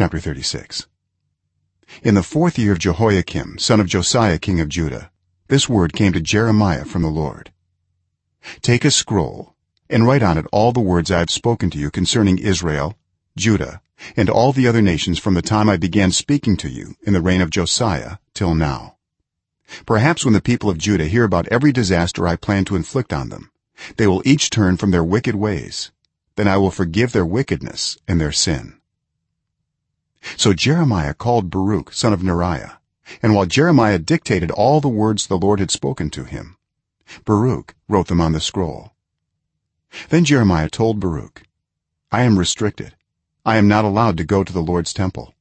chapter 36 in the 4th year of jehoiakim son of josiah king of judah this word came to jeremiah from the lord. Take a scroll and write on it all the words i have spoken to you concerning israel judah and all the other nations from the time i began speaking to you in the reign of josiah till now. Perhaps when the people of judah hear about every disaster i plan to inflict on them they will each turn from their wicked ways. Then i will forgive their wickedness and their sin so jeremiah called baruch son of neriah. And while jeremiah dictated all the words the lord had spoken to him baruch wrote them on the scroll. Then jeremiah told baruch i am restricted. I am not allowed to go to the lord's temple.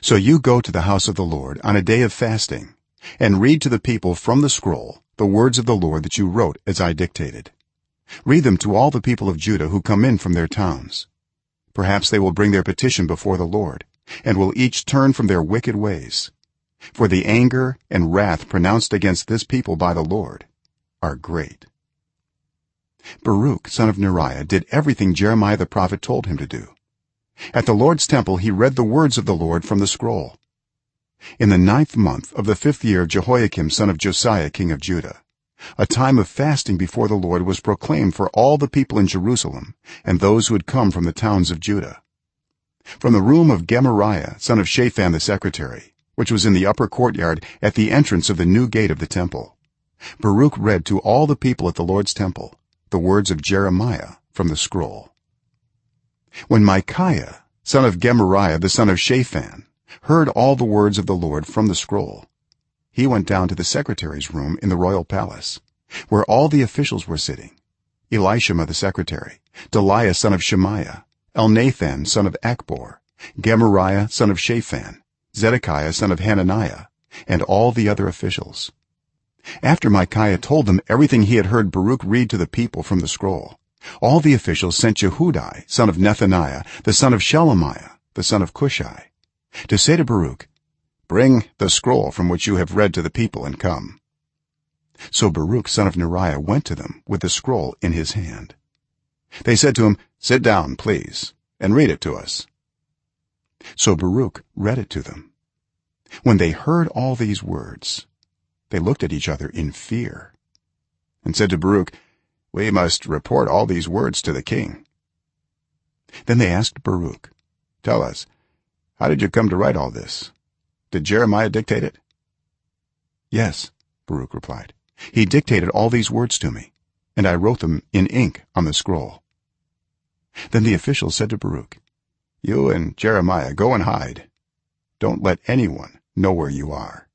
So you go to the house of the lord on a day of fasting and read to the people from the scroll the words of the lord that you wrote as i dictated. Read them to all the people of judah who come in from their towns. Perhaps they will bring their petition before the lord and will each turn from their wicked ways. For the anger and wrath pronounced against this people by the lord are great. Baruch son of neriah did everything jeremiah the prophet told him to do. At the lord's temple he read the words of the lord from the scroll. In the ninth month of the 5th year of jehoiakim son of josiah king of judah a time of fasting before the lord was proclaimed for all the people in jerusalem and those who had come from the towns of judah from the room of gemariah son of shaphan the secretary which was in the upper courtyard at the entrance of the new gate of the temple. Baruch read to all the people at the lord's temple the words of jeremiah from the scroll. When micaiah son of gemariah the son of shaphan heard all the words of the lord from the scroll he went down to the secretary's room in the royal palace where all the officials were sitting. Elishama the secretary delaiah son of shemaiah elnathan son of akbor gemariah son of shaphan zedekiah son of hananiah and all the other officials. After micaiah told them everything he had heard baruch read to the people from the scroll all the officials sent jehudai son of nethaniah the son of shelemiah the son of cushai to say to baruch bring the scroll from which you have read to the people and come. So baruch son of neriah went to them with the scroll in his hand. They said to him sit down please and read it to us. So baruch read it to them. When they heard all these words they looked at each other in fear and said to baruch we must report all these words to the king. Then they asked baruch tell us how did you come to write all this? Did jeremiah dictate it? Yes baruch replied. He dictated all these words to me and i wrote them in ink on the scroll then the officials said to baruch you and jeremiah go and hide. Don't let anyone know where you are.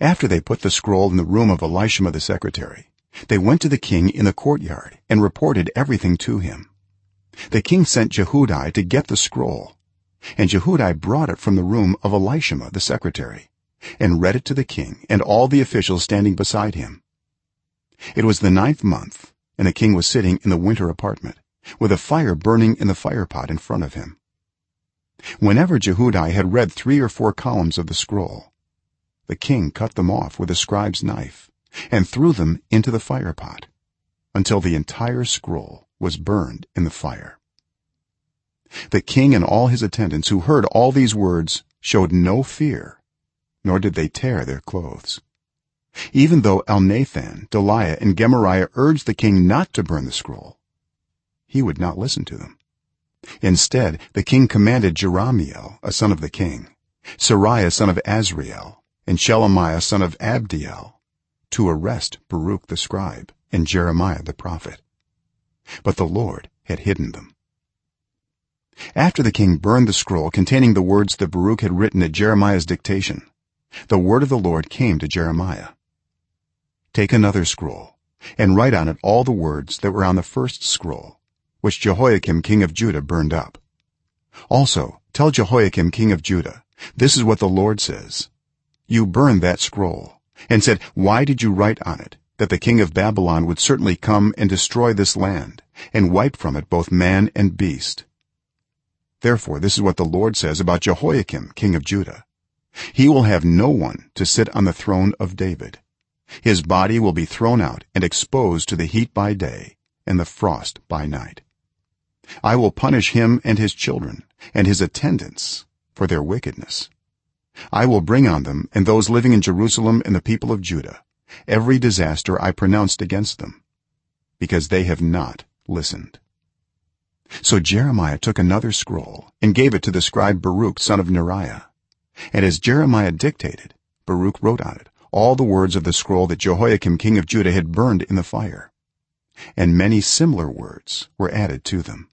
After they put the scroll in the room of elishama the secretary they went to the king in the courtyard and reported everything to him. The king sent jehudai to get the scroll and jehudai brought it from the room of elishama the secretary and read it to the king and all the officials standing beside him. It was the ninth month and the king was sitting in the winter apartment with a fire burning in the firepot in front of him. Whenever jehudai had read 3 or 4 columns of the scroll the king cut them off with a scribe's knife and threw them into the firepot until the entire scroll was burned in the fire. The king and all his attendants who heard all these words showed no fear nor did they tear their clothes. Even though elnathan delaiah and gemariah urged the king not to burn the scroll he would not listen to them. Instead the king commanded jerahmeel a son of the king seraiah son of azriel and shelemiah son of abdiel to arrest baruch the scribe and jeremiah the prophet. But the lord had hidden them. After the king burned the scroll containing the words that baruch had written at jeremiah's dictation the word of the lord came to jeremiah. Take another scroll and write on it all the words that were on the first scroll which jehoiakim king of judah burned up. Also tell jehoiakim king of judah this is what the lord says. You burned that scroll and said why did you write on it that the king of babylon would certainly come and destroy this land and wipe from it both man and beast? Therefore this is what the lord says about jehoiakim king of judah. He will have no one to sit on the throne of david. His body will be thrown out and exposed to the heat by day and the frost by night i will punish him and his children and his attendants for their wickedness. I will bring on them and those living in jerusalem and the people of judah every disaster i pronounced against them because they have not listened. So jeremiah took another scroll and gave it to the scribe baruch son of neriah. And as jeremiah dictated baruch wrote on it all the words of the scroll that jehoiakim king of judah had burned in the fire. And many similar words were added to them